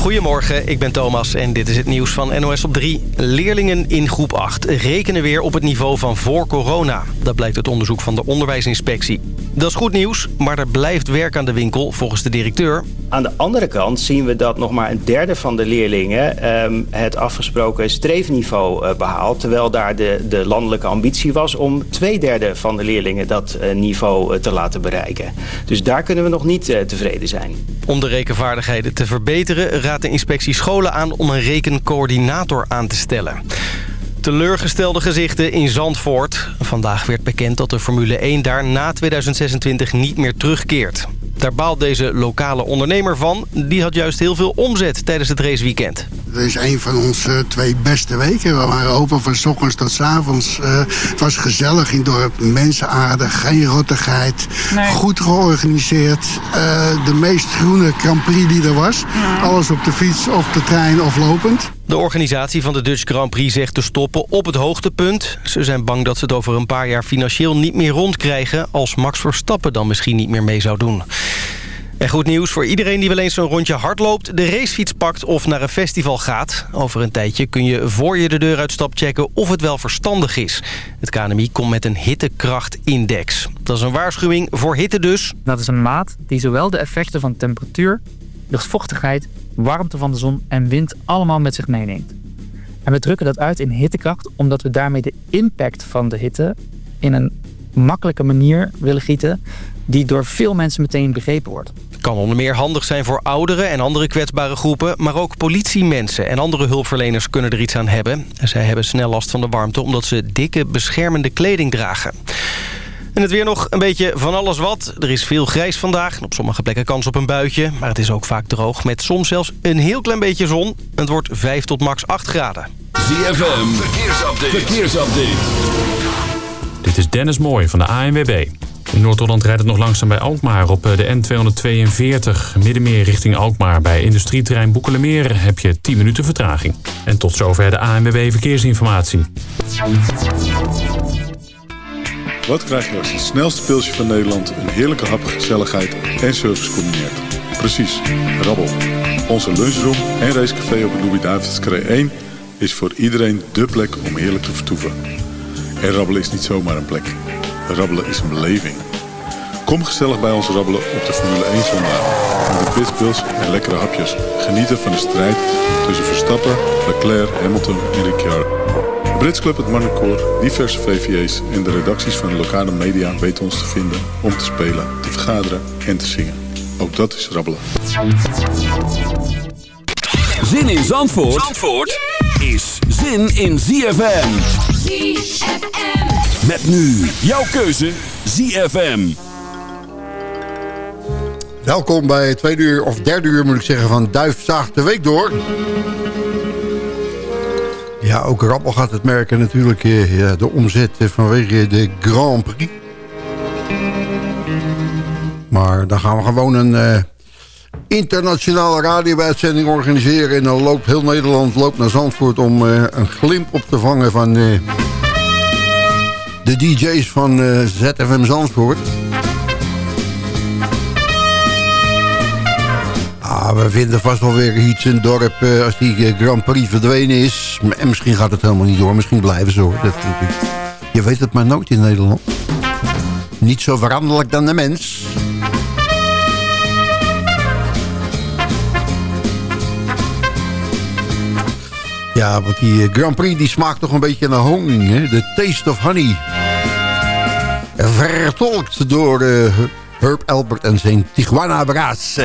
Goedemorgen, ik ben Thomas en dit is het nieuws van NOS op 3. Leerlingen in groep 8 rekenen weer op het niveau van voor corona. Dat blijkt uit onderzoek van de onderwijsinspectie. Dat is goed nieuws, maar er blijft werk aan de winkel volgens de directeur. Aan de andere kant zien we dat nog maar een derde van de leerlingen... Ehm, het afgesproken streefniveau uh, behaalt... terwijl daar de, de landelijke ambitie was om twee derde van de leerlingen... dat uh, niveau uh, te laten bereiken. Dus daar kunnen we nog niet tevreden zijn. Om de rekenvaardigheden te verbeteren raadt de inspectie scholen aan om een rekencoördinator aan te stellen. Teleurgestelde gezichten in Zandvoort. Vandaag werd bekend dat de Formule 1 daar na 2026 niet meer terugkeert. Daar baalt deze lokale ondernemer van. Die had juist heel veel omzet tijdens het raceweekend. Het is een van onze twee beste weken. We waren open van s ochtends tot s avonds. Uh, het was gezellig in het dorp. Mensen aardig, geen rottigheid. Nee. Goed georganiseerd. Uh, de meest groene Grand Prix die er was. Ja. Alles op de fiets, of de trein of lopend. De organisatie van de Dutch Grand Prix zegt te stoppen op het hoogtepunt. Ze zijn bang dat ze het over een paar jaar financieel niet meer rondkrijgen... als Max Verstappen dan misschien niet meer mee zou doen. En goed nieuws voor iedereen die wel eens zo'n rondje hardloopt... de racefiets pakt of naar een festival gaat. Over een tijdje kun je voor je de deur uitstapt checken of het wel verstandig is. Het KNMI komt met een hittekrachtindex. Dat is een waarschuwing voor hitte dus. Dat is een maat die zowel de effecten van temperatuur, luchtvochtigheid warmte van de zon en wind allemaal met zich meeneemt. En we drukken dat uit in hittekracht omdat we daarmee de impact van de hitte in een makkelijke manier willen gieten die door veel mensen meteen begrepen wordt. Kan onder meer handig zijn voor ouderen en andere kwetsbare groepen... maar ook politiemensen en andere hulpverleners kunnen er iets aan hebben. Zij hebben snel last van de warmte omdat ze dikke beschermende kleding dragen. En het weer nog een beetje van alles wat. Er is veel grijs vandaag. Op sommige plekken kans op een buitje. Maar het is ook vaak droog met soms zelfs een heel klein beetje zon. Het wordt 5 tot max 8 graden. ZFM, verkeersupdate. verkeersupdate. Dit is Dennis Mooij van de ANWB. In Noord-Holland rijdt het nog langzaam bij Alkmaar op eh, de N242. Middenmeer richting Alkmaar. Bij industrieterrein Boekelemeer heb je 10 minuten vertraging. En tot zover de ANWB Verkeersinformatie. Wat krijg je als het snelste pilsje van Nederland... een heerlijke hap, gezelligheid en service combineert? Precies, rabbel. Onze lunchroom en racecafé op het Louis-David's 1... is voor iedereen dé plek om heerlijk te vertoeven. En rabbelen is niet zomaar een plek. Rabbelen is een beleving. Kom gezellig bij ons rabbelen op de Formule 1 zondag. Met de pitbulls en lekkere hapjes. Genieten van de strijd tussen Verstappen, Leclerc, Hamilton en Ricciardo. De Brits Club, het Marnecoor, diverse VVA's en de redacties van de lokale media weten ons te vinden om te spelen, te vergaderen en te zingen. Ook dat is rabbelen. Zin in Zandvoort, Zandvoort is zin in ZFM. ZFM. Met nu jouw keuze ZFM. Welkom bij het tweede uur, of derde uur moet ik zeggen, van Duif zaagt de week door. Ja, ook Rappel gaat het merken natuurlijk, eh, de omzet vanwege de Grand Prix. Maar dan gaan we gewoon een uh, internationale radio-uitzending organiseren. En dan loopt heel Nederland loopt naar Zandvoort om een glimp op te vangen van de DJ's van uh, ZFM Zandvoort. Ah, we vinden vast wel weer iets in het dorp uh, als die uh, Grand Prix verdwenen is. En misschien gaat het helemaal niet door, misschien blijven ze hoor. Dat, je weet het maar nooit in Nederland. Niet zo veranderlijk dan de mens. Ja, want die Grand Prix die smaakt toch een beetje naar honing. Hè? De taste of honey. Vertolkt door uh, Herb Albert en zijn Tijuana Brass.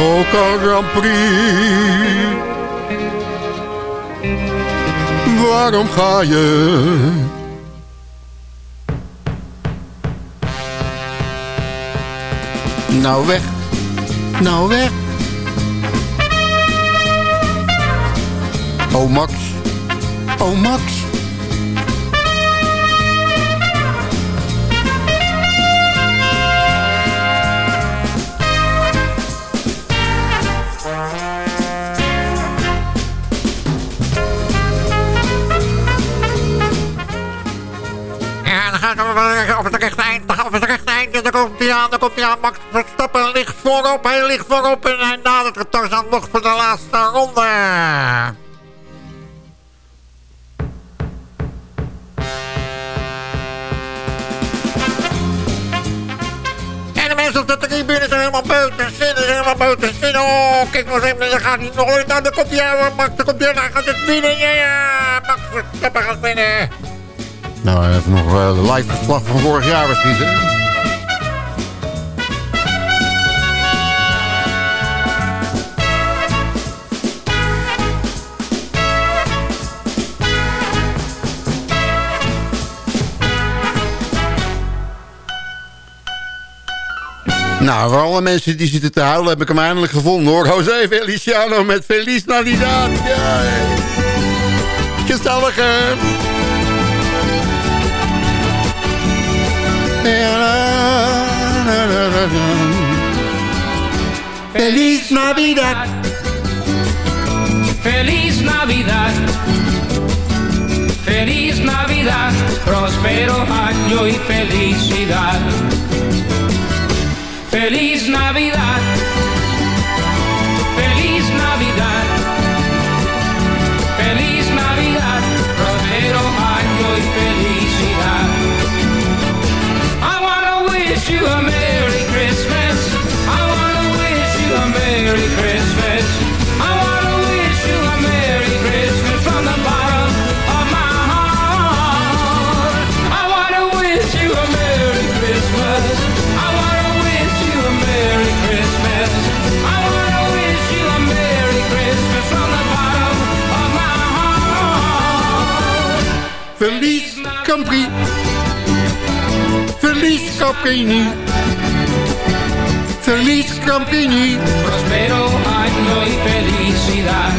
Ook Grand Prix. Waarom ga je? Nou weg, nou weg. Oh Max, oh Max. gaat op het rechte eind. Op het rechte dan komt aan. Dan hij aan. Max Verstappen ligt voorop. Hij ligt voorop. En hij nadert het Tarzan nog voor de laatste ronde. En de mensen op de tribune zijn helemaal buiten zin. Zijn helemaal buiten zin. Oh, kijk maar eens even. Dan gaat hij nog ooit. Nou, dan komt hij aan. Max, dan aan. Hij gaat het winnen. Ja, ja. Max Verstappen gaat winnen. Nou, even nog uh, de live verslag van vorig jaar was? Nou, voor alle mensen die zitten te huilen, heb ik hem eindelijk gevonden, hoor. José Feliciano met Feliz Navidad. Ja, gezellig, hè? Feliz Navidad. Feliz Navidad. Feliz Navidad. Próspero año y felicidad. Feliz Navidad. Feliz Navidad. Feliz Navidad. Próspero año y felicidad. I wanna wish you a Merry Christmas. I wanna wish you a Merry Christmas. Feliz Campri. Feliz Camprini. Feliz Camprini. Prospero año y felicidad.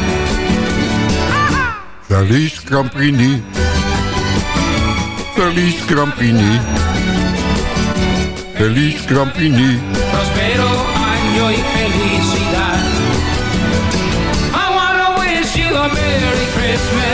Feliz Camprini. Feliz Camprini. Feliz Camprini. Prospero año y felicidad. I wanna wish you a Merry Christmas.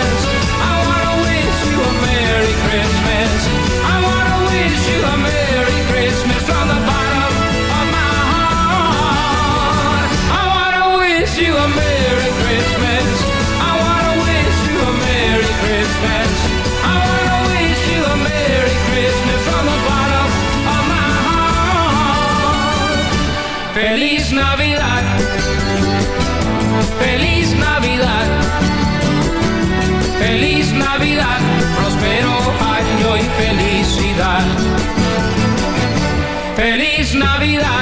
Navidad.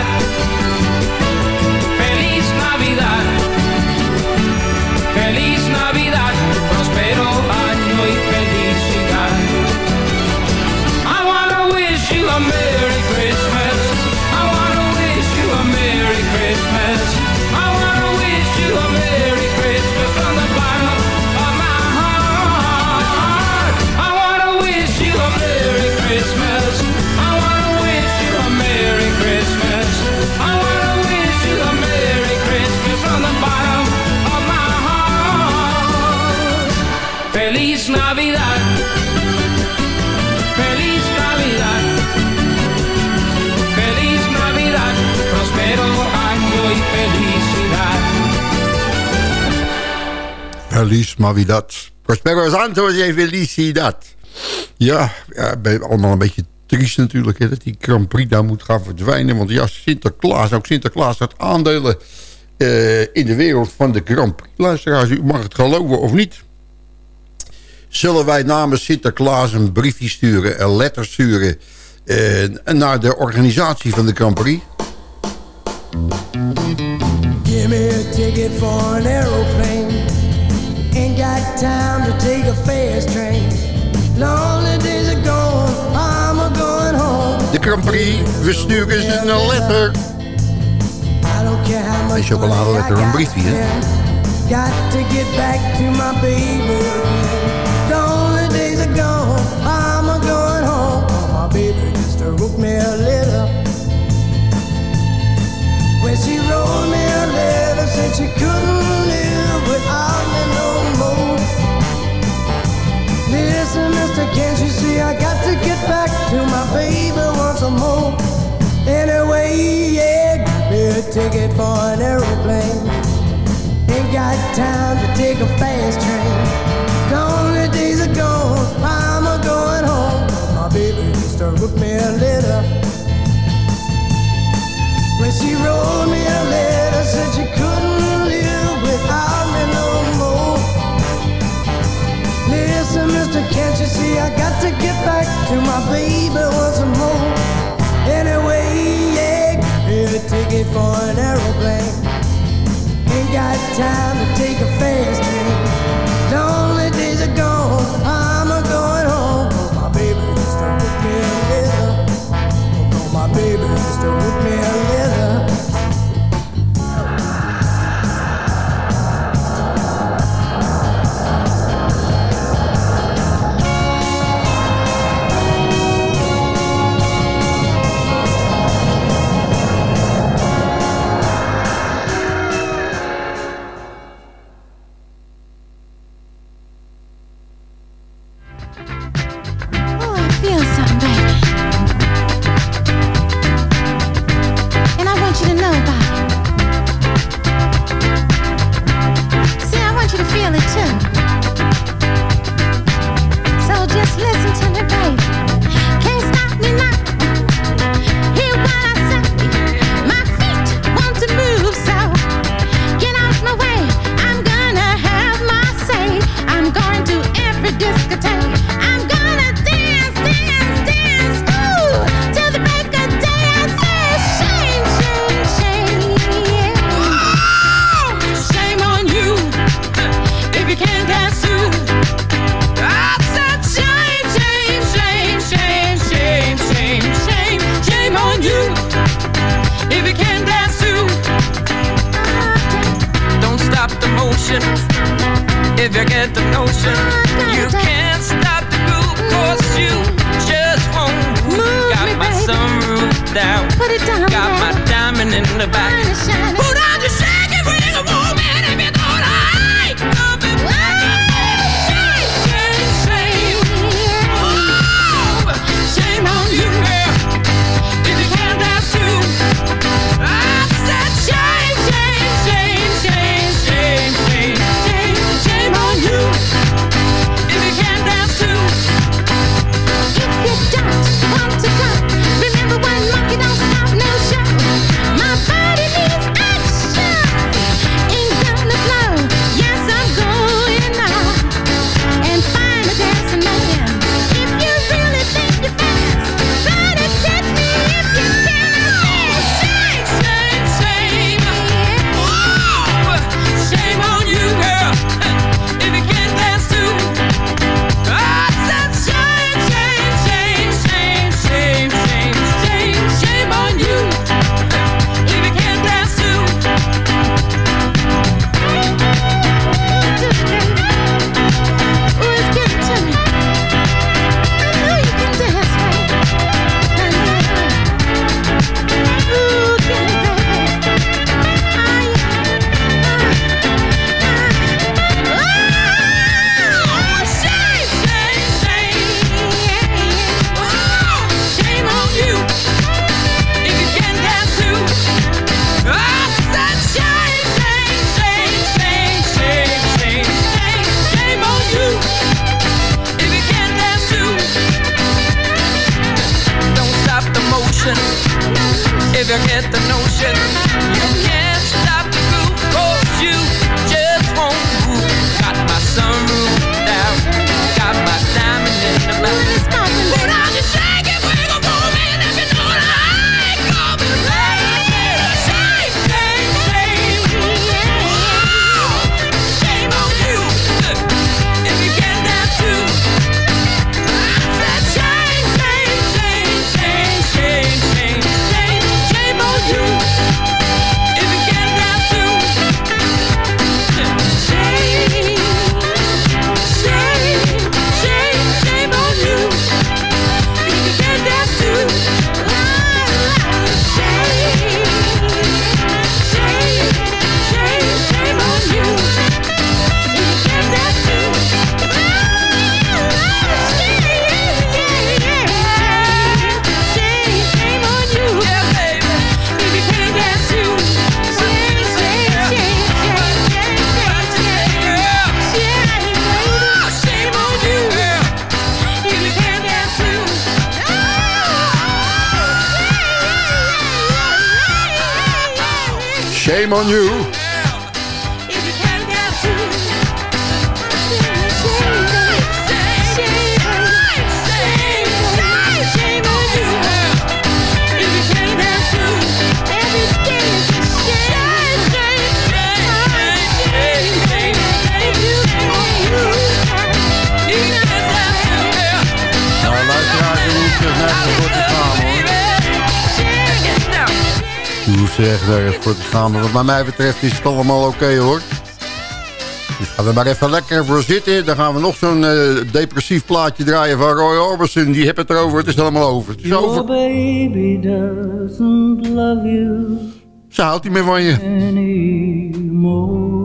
Feliz Navidad. Prospero Santos y Felicidad. Ja, ja, allemaal een beetje triest natuurlijk... Hè, dat die Grand Prix daar moet gaan verdwijnen. Want ja, Sinterklaas, ook Sinterklaas had aandelen... eh, in de wereld van de Grand Prix. Luisteraars, u mag het geloven of niet. Zullen wij namens Sinterklaas een briefje sturen... een letter sturen... eh, naar de organisatie van de Grand Prix... Give me a ticket for an aeroplane. Ain't got time to take a fast train. Lonely days are gone, I'm a going home. De Grand Prix, we sturen ze een letter. I don't care how much Een chocoladeletter, een briefje, hè? Got to get back to my baby. Lonely days are gone, I'm a going home. Oh, my baby just wrote me a letter. When she wrote me a letter, said she couldn't live without me no Mister, can't you see I got to get back to my baby once more? Anyway, yeah, got me a ticket for an aeroplane. Ain't got time to take a fast train. Gone the days are gone, I'm a going home. My baby used to rip me a letter. When she wrote me a letter, said she could. Can't you see I got to get back to my baby once more? Anyway, yeah, here's a ticket for an aeroplane. Ain't got time to take a fast train. Lonely days are gone, I'm a going home. Oh, my baby, just with me a little. Oh, my baby, just with me a little. Shame on you. Echt nergens voor te gaan. Maar wat mij betreft is het allemaal oké, hoor. Dus ga er maar even lekker voor zitten. Dan gaan we nog zo'n eh, depressief plaatje draaien van Roy Orbison. Die heeft het erover. Het is allemaal over. Het is Your over. baby doesn't love you Ze houdt niet meer van je. anymore.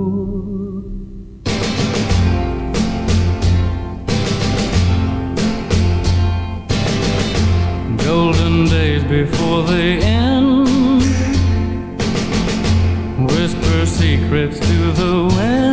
Golden days before they end. Whisper secrets to the wind.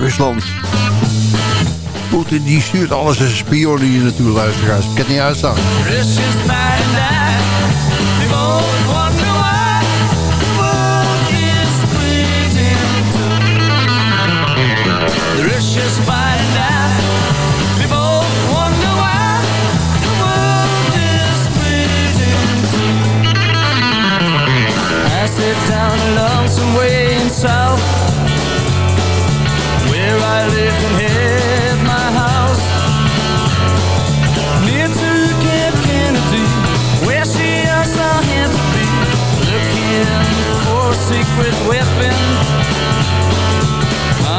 Rusland. Poetin die stuurt alles als spionnen hier naartoe, luisteraars. Ik kan niet uitstaan. Secret weapon,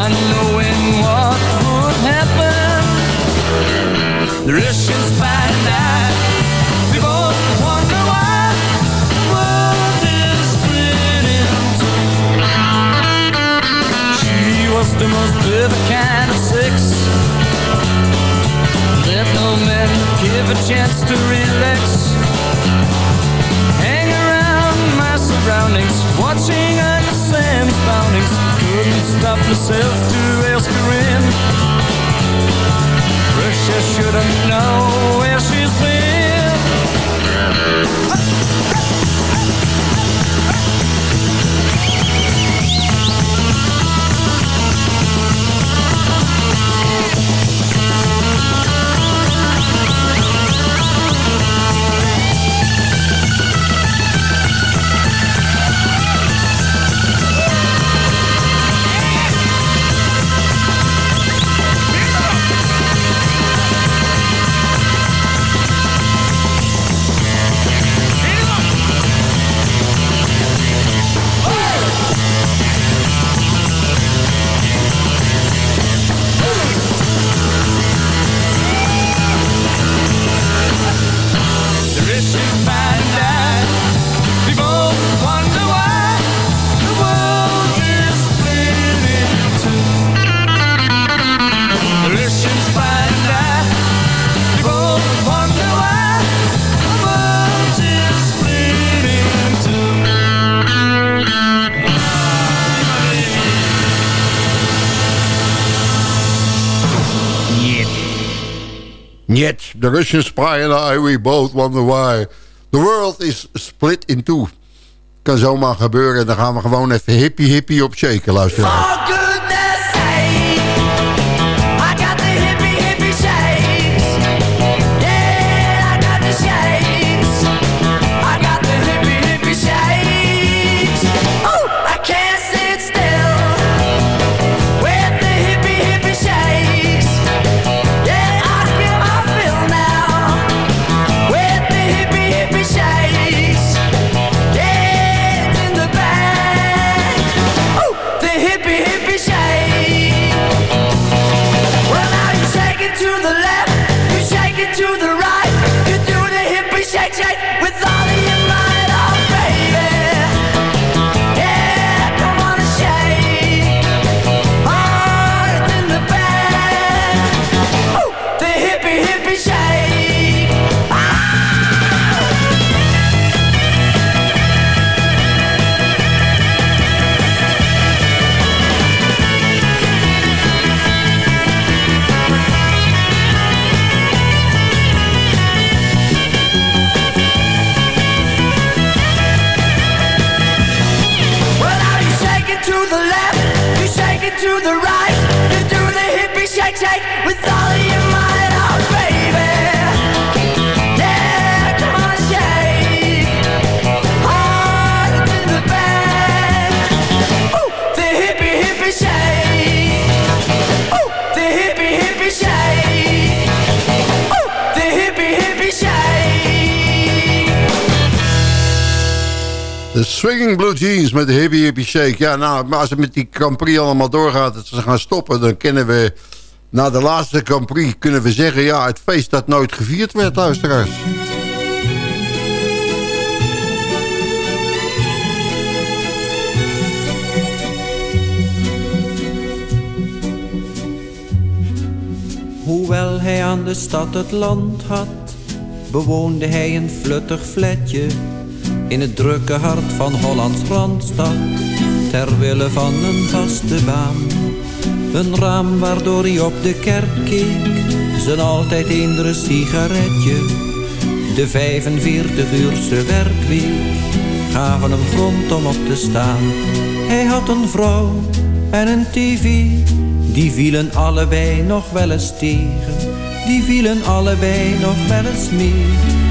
unknowing what would happen. The Russian spy night, The most perfect kind of sex let no man give a chance to relax. Hang around my surroundings, watching under Sam's boundings. Couldn't stop myself to ask her in. Russia should have known where she's been. The Russian spy and I, we both wonder why. The world is split in two. Kan zomaar gebeuren. Dan gaan we gewoon even hippie hippie op shaken, luisteraars. Blue Jeans met de Hippie Shake. Ja, nou, maar als het met die Grand Prix allemaal doorgaat... dat ze gaan stoppen, dan kennen we... Na de laatste Grand Prix kunnen we zeggen... ja, het feest dat nooit gevierd werd, luisteraars. Hoewel hij aan de stad het land had, bewoonde hij een fluttig flatje in het drukke hart van Hollands Randstad, ter wille van een vaste baan. Een raam waardoor hij op de kerk keek, zijn altijd eendere sigaretje. De 45-uurse werkweek gaven hem grond om op te staan. Hij had een vrouw en een tv, die vielen allebei nog wel eens tegen. Die vielen allebei nog wel eens mee.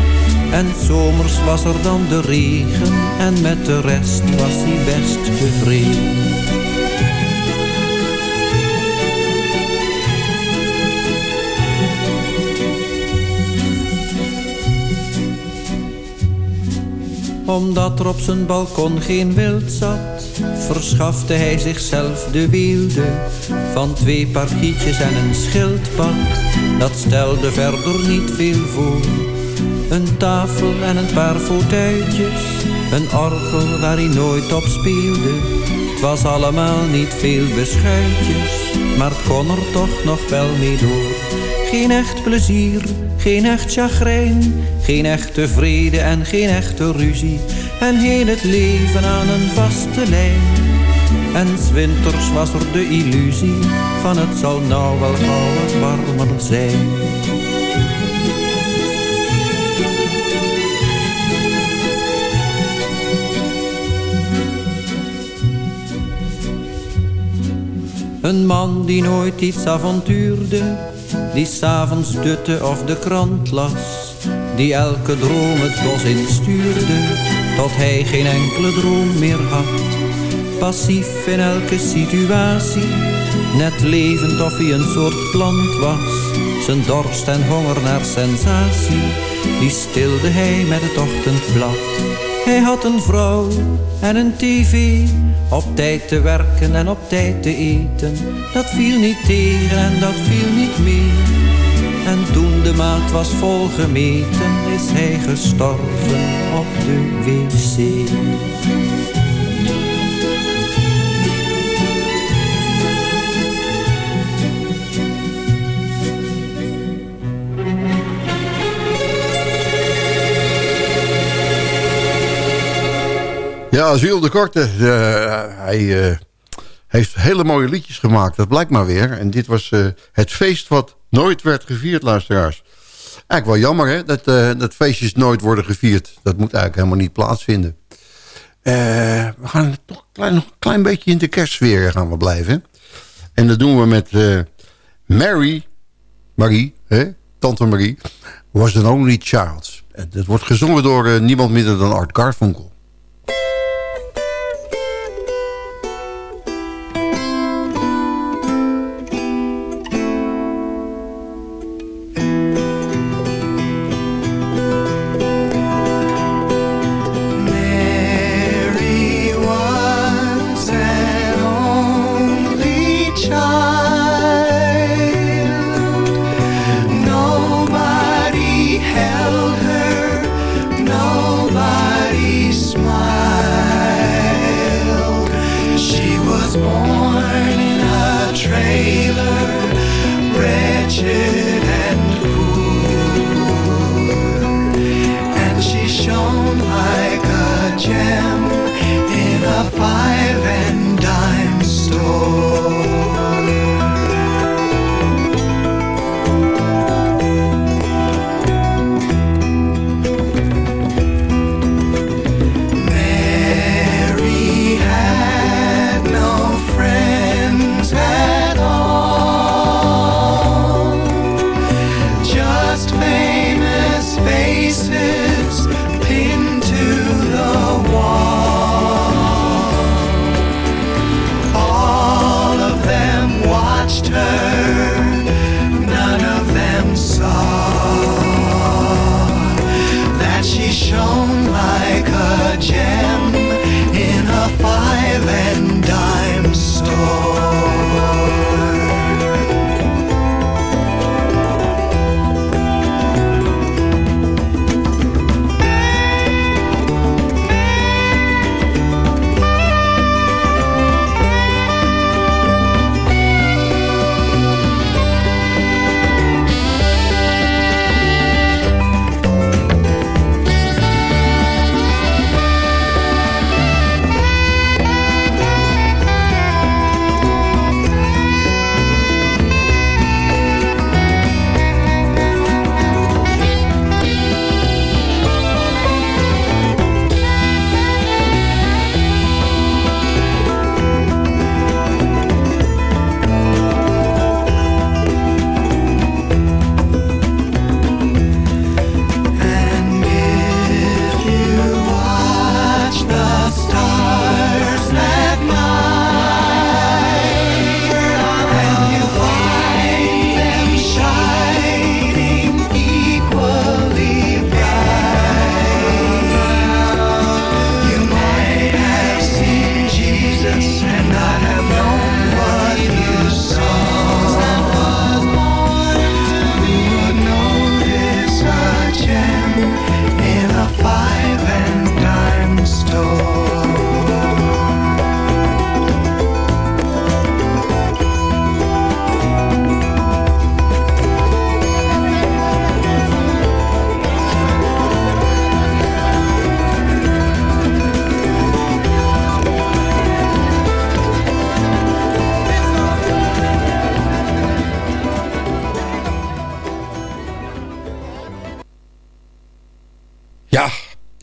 En zomers was er dan de regen en met de rest was hij best tevreden. Omdat er op zijn balkon geen wild zat, verschafte hij zichzelf de weelde van twee parkietjes en een schildpad. Dat stelde verder niet veel voor. Een tafel en een paar fauteuiltjes, een orgel waar hij nooit op speelde. Het was allemaal niet veel beschuitjes, maar kon er toch nog wel mee door. Geen echt plezier, geen echt chagrijn, geen echte vrede en geen echte ruzie. En heel het leven aan een vaste lijn. En 's winters was er de illusie van het zal nou wel gauw warmer zijn. Een man die nooit iets avontuurde, die s'avonds dutte of de krant las, die elke droom het bos instuurde, tot hij geen enkele droom meer had. Passief in elke situatie, net levend of hij een soort plant was. Zijn dorst en honger naar sensatie, die stilde hij met het ochtendblad. Hij had een vrouw en een tv, op tijd te werken en op tijd te eten. Dat viel niet tegen en dat viel niet mee. En toen de maat was volgemeten, is hij gestorven op de wc. Ja, Ziel de Korte. eh, hij eh, heeft hele mooie liedjes gemaakt. Dat blijkt maar weer. En dit was eh, het feest wat nooit werd gevierd, luisteraars. Eigenlijk wel jammer hè, dat, dat feestjes nooit worden gevierd. Dat moet eigenlijk helemaal niet plaatsvinden. We gaan toch klein, nog een klein beetje in de kerstsfeer gaan we blijven. En dat doen we met Mary, Marie, hè? tante Marie, was an only child. En dat wordt gezongen door niemand minder dan Art Garfunkel.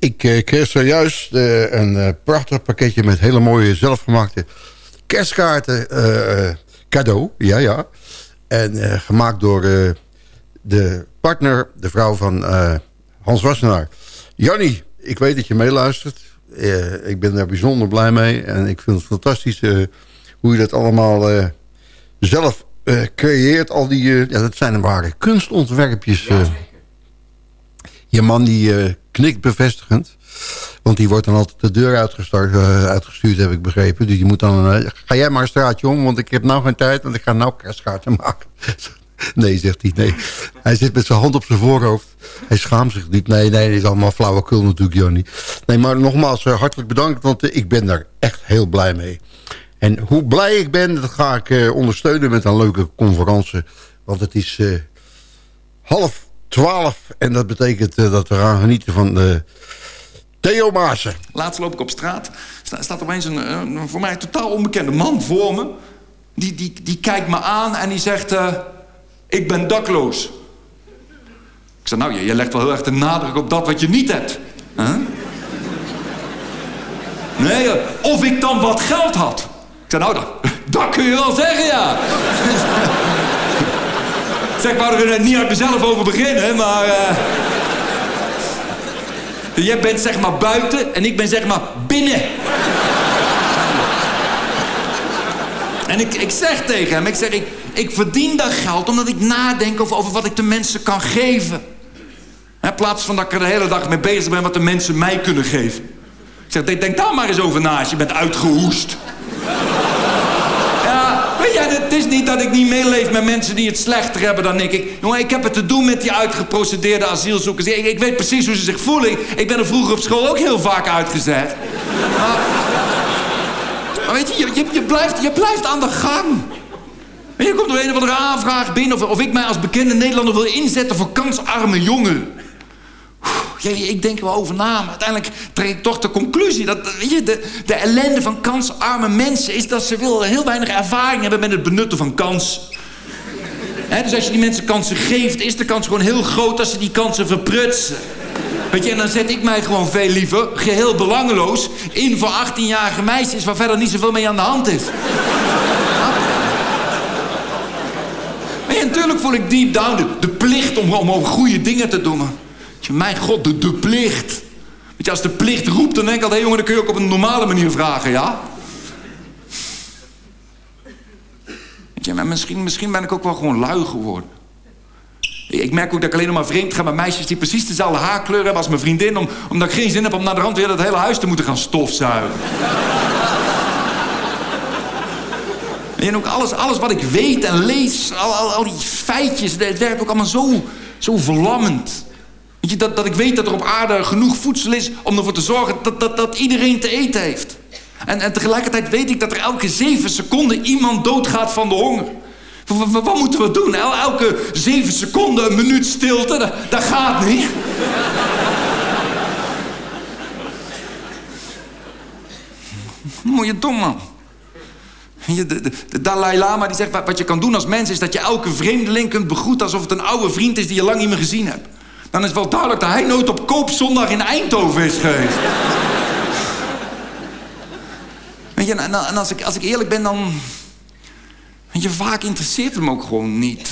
Ik eh, kreeg zojuist eh, een eh, prachtig pakketje met hele mooie zelfgemaakte kerstkaarten cadeau. Ja, ja. En gemaakt door de partner, de vrouw van Hans Wassenaar. Jannie, ik weet dat je meeluistert. Ik ben daar bijzonder blij mee. En ik vind het fantastisch hoe je dat allemaal zelf creëert. Al die, ja, dat zijn ware kunstontwerpjes. eh. Je man die eh, knikt bevestigend. Want die wordt dan altijd de deur eh, uitgestuurd, heb ik begrepen. Dus die moet dan... eh, ga jij maar een straatje om, want ik heb nou geen tijd... want ik ga nou kerstkaarten maken. nee, zegt hij. Nee. Hij zit met zijn hand op zijn voorhoofd. Hij schaamt zich niet. Nee, nee, dit is allemaal flauwekul natuurlijk, Johnny. Nee, maar nogmaals, hartelijk bedankt... want ik ben daar echt heel blij mee. En hoe blij ik ben, dat ga ik ondersteunen met een leuke conferentie. Want het is half twaalf. En dat betekent eh, dat we gaan genieten van de Theo Maassen. Laatst loop ik op straat. Sta, staat opeens een, een voor mij totaal onbekende man voor me. Die, die, die kijkt me aan en die zegt... eh, ik ben dakloos. Ik zei, nou, je, je legt wel heel erg de nadruk op dat wat je niet hebt. Nee, eh, of ik dan wat geld had. Ik zei, nou, dat, dat kun je wel zeggen, ja. Zeg, ik wou er niet uit mezelf over beginnen, maar... eh, jij bent zeg maar buiten en ik ben zeg maar binnen. En ik, ik zeg tegen hem, ik zeg, ik, ik verdien dat geld omdat ik nadenk over, over wat ik de mensen kan geven. In plaats van dat ik er de hele dag mee bezig ben wat de mensen mij kunnen geven. Ik zeg, denk daar maar eens over na als je bent uitgehoest. Ja, weet je, het is niet dat ik niet meeleef met mensen die het slechter hebben dan ik. ik jongen, ik heb het te doen met die uitgeprocedeerde asielzoekers. Ik, weet precies hoe ze zich voelen. Ik, ben er vroeger op school ook heel vaak uitgezet. Maar, maar weet je, je, blijft, je blijft aan de gang. En je komt door een of andere aanvraag binnen... Of, of ik mij als bekende Nederlander wil inzetten voor kansarme jongeren. Ik denk wel over na, maar uiteindelijk trek ik toch de conclusie... dat weet je, de, de ellende van kansarme mensen is dat ze wel heel weinig ervaring hebben... met het benutten van kans. Dus als je die mensen kansen geeft, is de kans gewoon heel groot... dat ze die kansen verprutsen. Weet je, en dan zet ik mij gewoon veel liever, geheel belangeloos... in voor 18-jarige meisjes waar verder niet zoveel mee aan de hand is. Natuurlijk voel ik deep down de, de plicht om, om, om goede dingen te doen. Mijn god, de, plicht. Als de plicht roept, dan denk ik altijd... hé jongen, dan kun je ook op een normale manier vragen, ja? Misschien ben ik ook wel gewoon lui geworden. Ik merk ook dat ik alleen nog maar vreemd ga met meisjes... die precies dezelfde haarkleur hebben als mijn vriendin... Om, omdat ik geen zin heb om naar de rand weer het hele huis te moeten gaan stofzuigen. En ook alles, alles wat ik weet en lees, al, al, al die feitjes, het werkt ook allemaal zo, zo verlammend. Je, dat, dat ik weet dat er op aarde genoeg voedsel is om ervoor te zorgen dat, dat, dat iedereen te eten heeft. En, en tegelijkertijd weet ik dat er elke zeven seconden iemand doodgaat van de honger. Wat moeten we doen? El- Elke zeven seconden een minuut stilte, dat, gaat niet. Mooie dom, man. Je, De, de, Dalai Lama die zegt, wat je kan doen als mens... is dat je elke vreemdeling kunt begroeten... alsof het een oude vriend is die je lang niet meer gezien hebt. Dan is wel duidelijk dat hij nooit op koopzondag in Eindhoven is geweest. Weet je, en, als, ik, als ik eerlijk ben, dan... Weet je, vaak interesseert het me ook gewoon niet.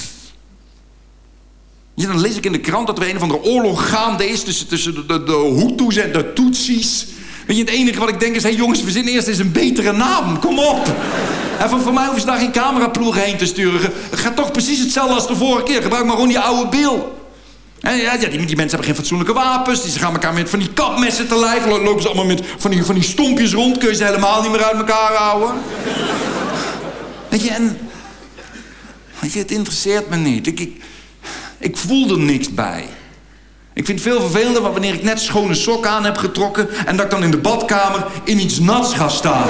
Ja, dan lees ik in de krant dat er een of andere oorlog gaande is... tussen, tussen de, de, de Hutus en de Tutsis. Weet je, het enige wat ik denk is... hé hey jongens, verzin eerst eens een betere naam. Kom op. En voor, mij hoeven ze daar geen cameraploeg heen te sturen. Het gaat toch precies hetzelfde als de vorige keer. Gebruik maar gewoon die oude bil. Ja, die, die mensen hebben geen fatsoenlijke wapens. Die, gaan elkaar met van die kapmessen te lijf. Lopen ze allemaal met van die, van die stompjes rond. Kun je ze helemaal niet meer uit elkaar houden. Weet je, en... Je, het interesseert me niet. Ik, ik, ik voel er niks bij. Ik vind het veel vervelender wanneer ik net schone sok aan heb getrokken... en dat ik dan in de badkamer in iets nats ga staan.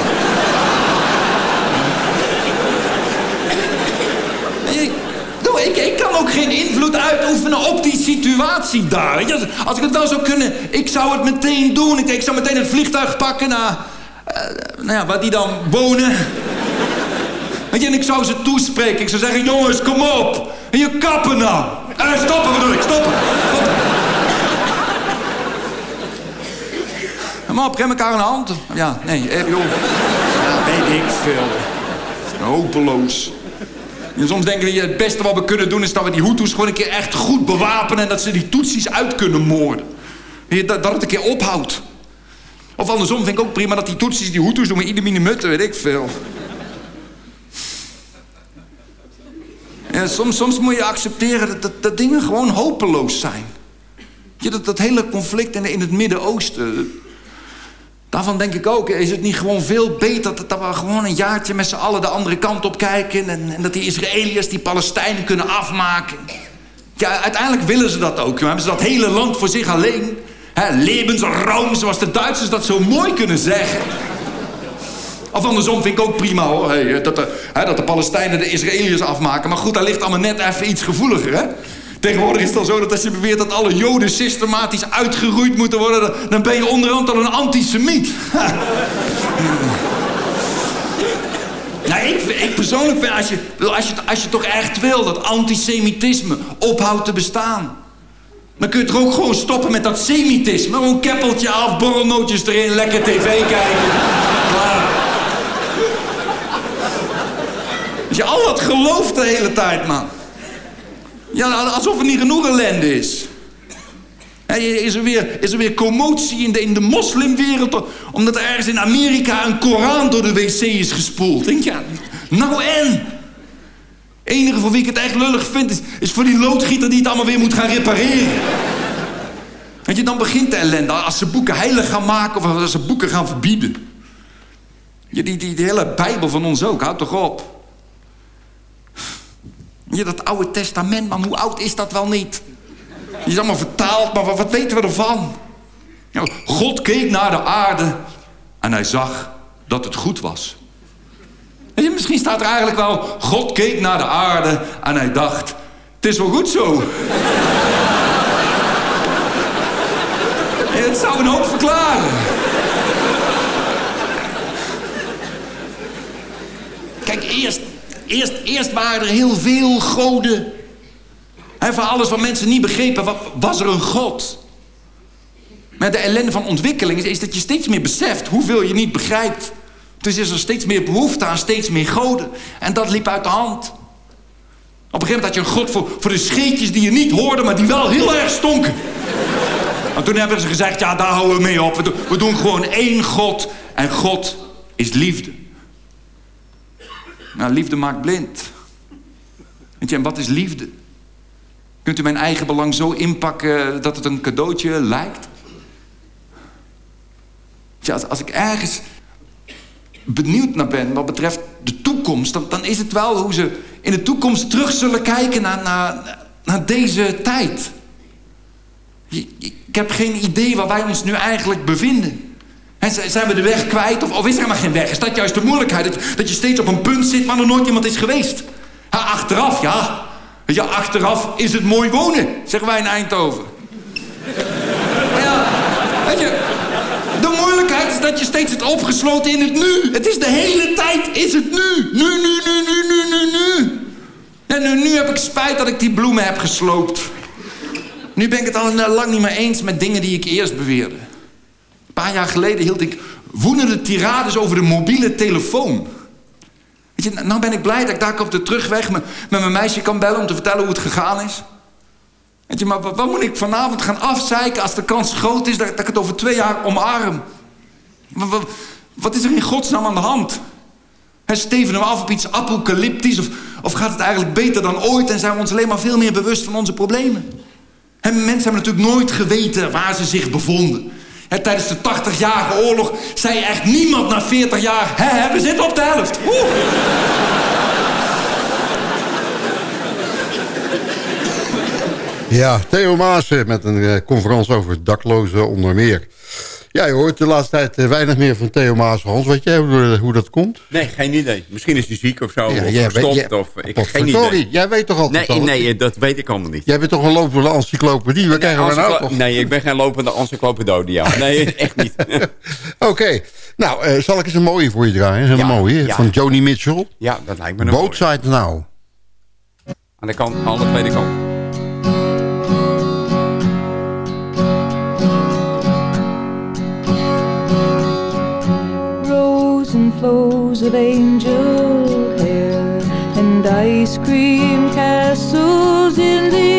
ik, nou, ik, ik kan ook geen invloed uitoefenen op die situatie daar. Als, ik het wel zou kunnen, ik zou het meteen doen. Ik, ik zou meteen het vliegtuig pakken naar... eh, nou ja, waar die dan wonen. Weet je, en ik zou ze toespreken. Ik zou zeggen, jongens, kom op. En je kappen nou. Stoppen bedoel ik, stoppen. stoppen. Maar op, geef elkaar een hand. Ja, nee, eh. Ja, weet ik veel. Hopeloos. En soms denken we, het beste wat we kunnen doen... is dat we die Hutus gewoon een keer echt goed bewapenen... en dat ze die Tutsis uit kunnen moorden. Dat, dat het een keer ophoudt. Of andersom vind ik ook prima dat die Tutsis die Hutus doen... met ieder weet ik veel. Ja, soms, soms moet je accepteren dat, dat, dingen gewoon hopeloos zijn. Dat, dat hele conflict in, in het Midden-Oosten... Daarvan denk ik ook, is het niet gewoon veel beter... dat, we gewoon een jaartje met z'n allen de andere kant op kijken... En, en dat die Israëliërs die Palestijnen kunnen afmaken. Ja, uiteindelijk willen ze dat ook. joh. Hebben ze dat hele land voor zich alleen. Hè, Lebensraum, zoals de Duitsers dat zo mooi kunnen zeggen. Of andersom vind ik ook prima hoor. Dat, de, dat de Palestijnen de Israëliërs afmaken. Maar goed, daar ligt allemaal net even iets gevoeliger hè. Tegenwoordig is het al zo dat als je beweert dat alle joden systematisch uitgeroeid moeten worden... dan- ben je onderhand al een antisemiet. nou, ik, ik persoonlijk vind, als je, als, je, als je toch echt wil dat antisemitisme ophoudt te bestaan... Dan kun je toch ook gewoon stoppen met dat semitisme. Gewoon keppeltje af, borrelnootjes erin, lekker tv kijken. Klaar. Dat je al dat gelooft de hele tijd, man. Ja, alsof er niet genoeg ellende is. Is er weer, is er weer commotie in de, in de moslimwereld... omdat er ergens in Amerika een Koran door de wc is gespoeld. Denk je, nou en? enige voor wie ik het echt lullig vind... is, voor die loodgieter die het allemaal weer moet gaan repareren. Weet je, dan begint de ellende. Als ze boeken heilig gaan maken of als ze boeken gaan verbieden. Die, die, die hele Bijbel van ons ook, houd toch op. Ja, dat Oude Testament, man, hoe oud is dat wel niet? Die is allemaal vertaald, maar wat, weten we ervan? God keek naar de aarde en hij zag dat het goed was. Misschien staat er eigenlijk wel... God keek naar de aarde en hij dacht... Het is wel goed zo. Het zou een hoop verklaren. Kijk, eerst, eerst, eerst waren er heel veel goden. En voor alles wat mensen niet begrepen, wa- was er een God. Maar de ellende van ontwikkeling is, dat je steeds meer beseft hoeveel je niet begrijpt. Dus is er steeds meer behoefte aan steeds meer goden. En dat liep uit de hand. Op een gegeven moment had je een god voor, de scheetjes die je niet hoorde, maar die wel heel erg stonken. En toen hebben ze gezegd, ja, daar houden we mee op. We doen gewoon één God. En God is liefde. Nou, liefde maakt blind. Je, en wat is liefde? Kunt u mijn eigen belang zo inpakken dat het een cadeautje lijkt? Als, als ik ergens benieuwd naar ben wat betreft de toekomst... Dan, is het wel hoe ze in de toekomst terug zullen kijken naar, naar, naar deze tijd. Ik heb geen idee waar wij ons nu eigenlijk bevinden. Z- zijn we de weg kwijt of, of is er helemaal geen weg? Is dat juist de moeilijkheid? Dat, dat je steeds op een punt zit waar nog nooit iemand is geweest? Ja, achteraf, ja. Ja, achteraf is het mooi wonen, zeggen wij in Eindhoven. Maar ja, weet je, de moeilijkheid is dat je steeds zit opgesloten in het nu. Het is de hele tijd, is het nu. Nu, nu, nu, nu, nu, nu, nu. En nu, nu heb ik spijt dat ik die bloemen heb gesloopt. Nu ben ik het al lang niet meer eens met dingen die ik eerst beweerde. Paar jaar geleden hield ik woedende tirades over de mobiele telefoon. Weet je, nou ben ik blij dat ik daar op de terugweg me- met mijn meisje kan bellen om te vertellen hoe het gegaan is. Weet je, maar wat, moet ik vanavond gaan afzeiken als de kans groot is dat, ik het over twee jaar omarm? Wat, wat, is er in godsnaam aan de hand? He, steven we af op iets apocalyptisch of, of gaat het eigenlijk beter dan ooit en zijn we ons alleen maar veel meer bewust van onze problemen? Mensen hebben natuurlijk nooit geweten waar ze zich bevonden. He, tijdens de 80-jarige oorlog zei echt niemand na 40 jaar... Hè, we zitten op de helft. Oeh. Ja, Theo Maassen met een eh, conferentie over daklozen onder meer. Ja, je hoort de laatste tijd eh, weinig meer van Theo Maassen. Hans, weet jij hoe, hoe dat komt? Nee, geen idee. Misschien is hij ziek of zo, Ja, of jij verstopt, weet- jij- of ik heb geen verdorie, idee. Jij weet toch altijd Nee, al? nee, dat weet ik allemaal niet. Jij bent toch een lopende encyclopedie? Krijgen we nou Encyclo- toch? Nee, ik ben geen lopende encyclopedodia. Nee, echt niet. Oké, nou, eh, zal ik eens een mooie voor je draaien? Een Ja, mooie, ja. van Joni Mitchell. Ja, dat lijkt me een Both Sides Now. Aan de kant, aan de tweede kant. Rows of angel hair and ice cream castles in the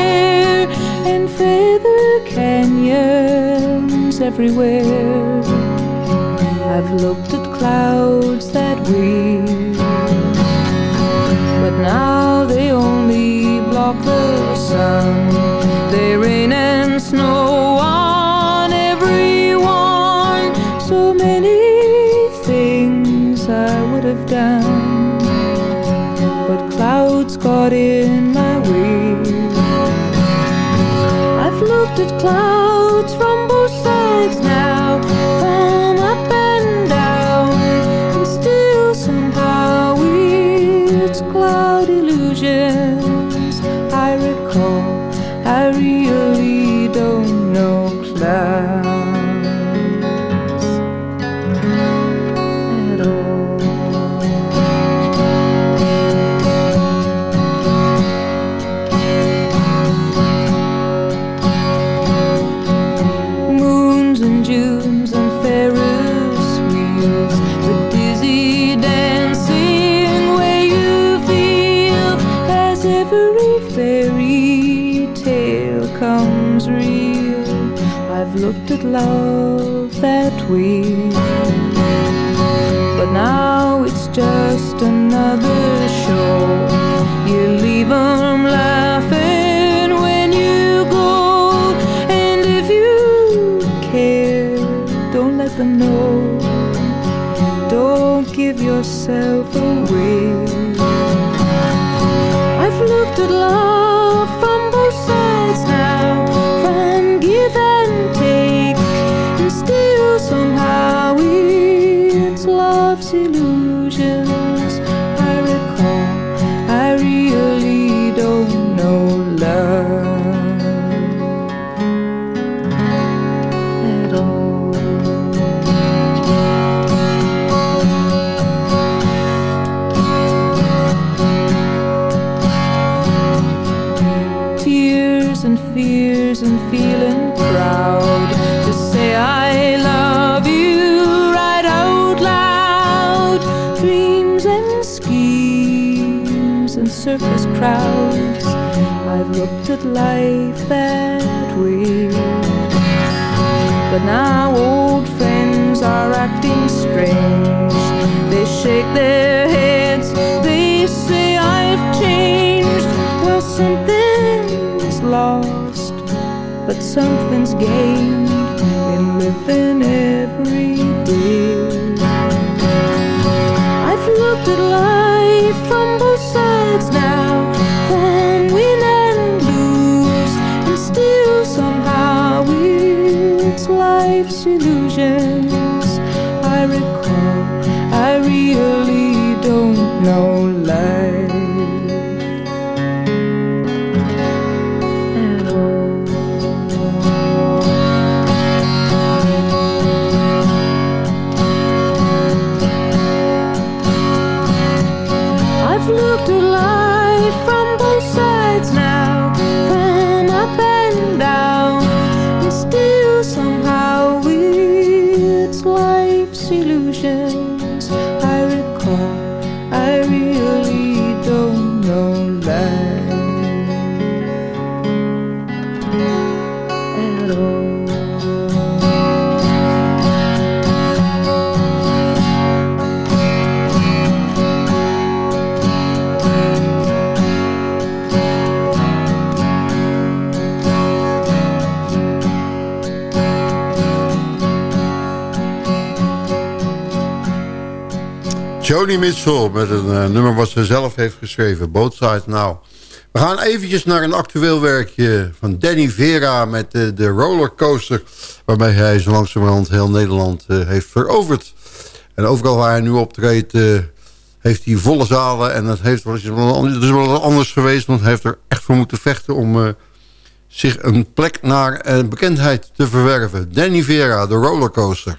air and feather canyons everywhere. I've looked at clouds that weep, but now they only block the sun. They rain and snow on started But now old friends are acting strange. They shake their heads, they say I've changed. Well, something's lost, but something's gained in living every day. I've looked at life from both sides now, life's illusions. I recall, I really don't know life. Joni met een eh, nummer wat ze zelf heeft geschreven. Both Now. We gaan eventjes naar een actueel werkje van Danny Vera met eh, de rollercoaster. Waarmee hij zo langzamerhand heel Nederland eh, heeft veroverd. En overal waar hij nu optreedt heeft hij volle zalen. En dat heeft wel is wel anders geweest. Want hij heeft er echt voor moeten vechten om zich een plek naar bekendheid te verwerven. Danny Vera, de rollercoaster.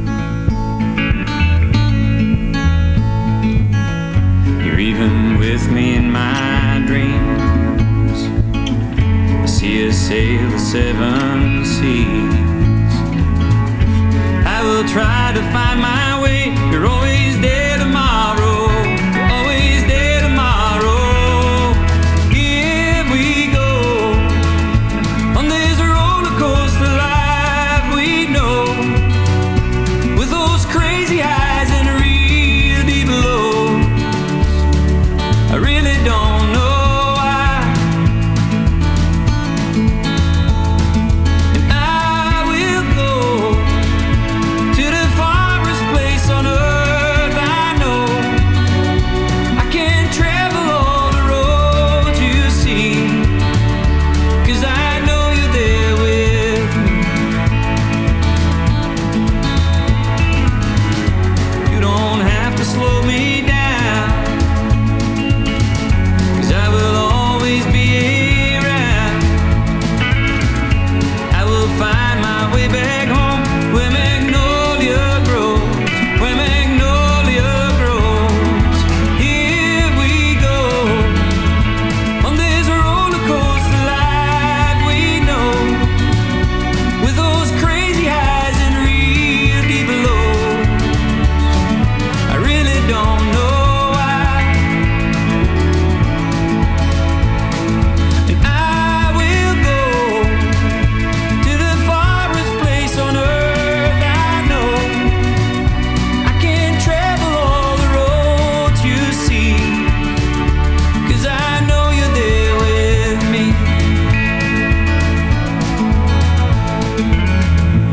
Even with me in my dreams. I see us sail the seven seas. I will try to find my way.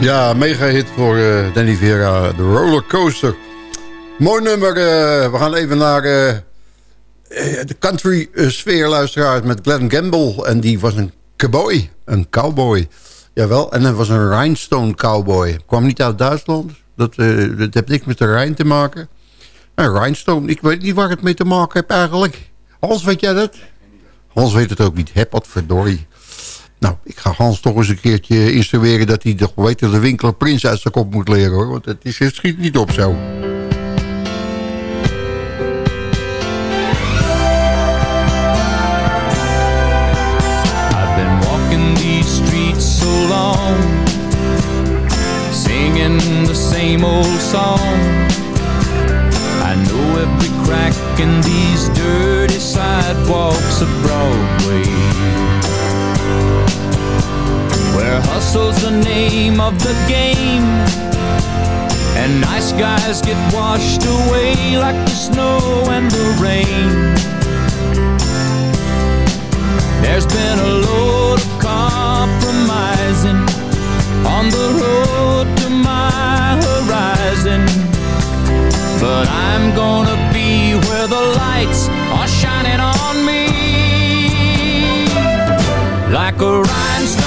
Ja, mega hit voor eh, Danny Vera, de rollercoaster. Mooi nummer. eh, we gaan even naar eh, de country sfeer luisteraars met Glenn Gamble. En die was een cowboy, een cowboy. Jawel, en hij was een rhinestone cowboy. Kwam niet uit Duitsland. Dat, dat heeft niks met de Rijn te maken. Een rhinestone, ik weet niet waar het mee te maken heeft eigenlijk. Hans, weet jij dat? Hans weet het ook niet. Heb wat verdorie. Nou, ik ga Hans toch eens een keertje instrueren... dat hij toch weet de winkel prins uit zijn kop moet leren, hoor. Want het, is, het schiet niet op zo. I've been walking these streets so long, singing the same old song. I know every crack in these dirty sidewalks of Broadway. Where hustle's the name of the game, and nice guys get washed away like the snow and the rain. There's been a load of compromising on the road to my horizon. But I'm gonna be where the lights are shining on me. Like a rhinestone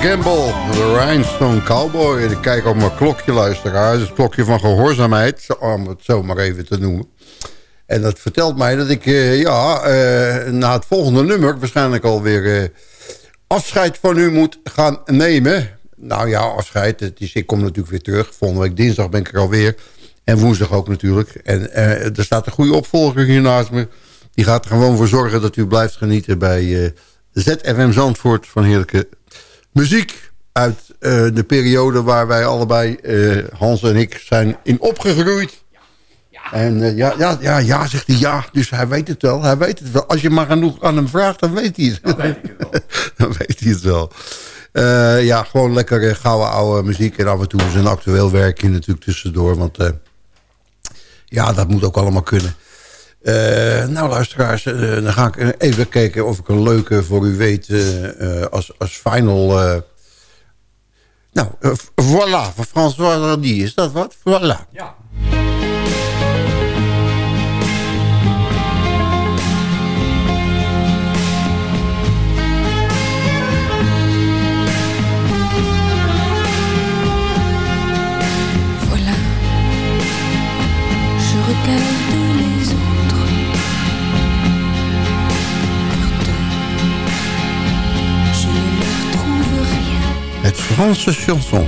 Campbell, de Rhinestone Cowboy. Ik kijk op mijn klokje, luisteraars. Het klokje van gehoorzaamheid, om het zo maar even te noemen. En dat vertelt mij dat ik eh, ja, eh, na het volgende nummer... waarschijnlijk alweer eh, afscheid van u moet gaan nemen. Nou ja, afscheid. Ik kom natuurlijk weer terug. Volgende week dinsdag ben ik er alweer. En woensdag ook natuurlijk. En er staat een goede opvolger hier naast me. Die gaat er gewoon voor zorgen dat u blijft genieten bij ZFM Zandvoort... van heerlijke muziek uit eh, de periode waar wij allebei, eh, Hans en ik, zijn in opgegroeid. En eh, ja, ja, ja, ja, zegt hij ja. Dus hij weet het wel. Hij weet het wel. Als je maar genoeg aan hem vraagt, dan weet hij het. Dan weet, dan weet hij het wel. Ja, gewoon lekker gouden oude muziek. En af en toe zijn actueel werkje natuurlijk tussendoor. Want ja, dat moet ook allemaal kunnen. Eh, nou, luisteraars, eh, dan ga ik even kijken of ik een leuke voor u weet eh, als, als final... eh, nou, voilà, van François Hardy, is dat wat? Voilà. Ja. Voilà, je regarde rien Het Franse chanson.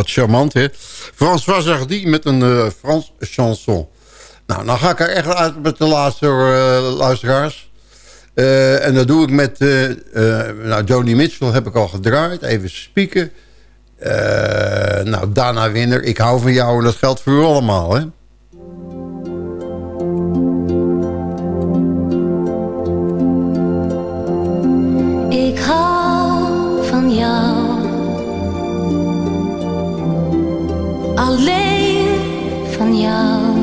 Wat charmant, hè? François Hardy met een eh, Frans chanson. Nou, dan ga ik er echt uit met de laatste eh, luisteraars. Eh, en dat doe ik met... nou, Joni Mitchell heb ik al gedraaid. Even spieken. Nou, Dana Winner. Ik hou van jou en dat geldt voor u allemaal, hè? Ik hou van jou. Alleen van jou.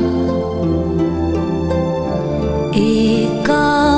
Ik kan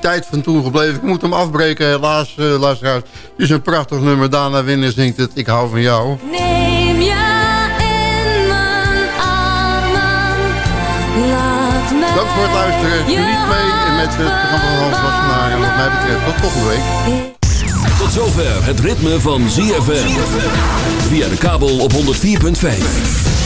die tijd van toen gebleven? Ik moet hem afbreken, helaas, luisteraars. Het is een prachtig nummer. Dana Winner zingt het. Ik hou van jou. Neem je in mijn armen. Laat mij Dank voor het luisteren. Doe niet mee met het programma van Hans Wassenaar. En wat mij betreft, tot volgende week. Tot zover het ritme van ZFM. Via de kabel op 104.5.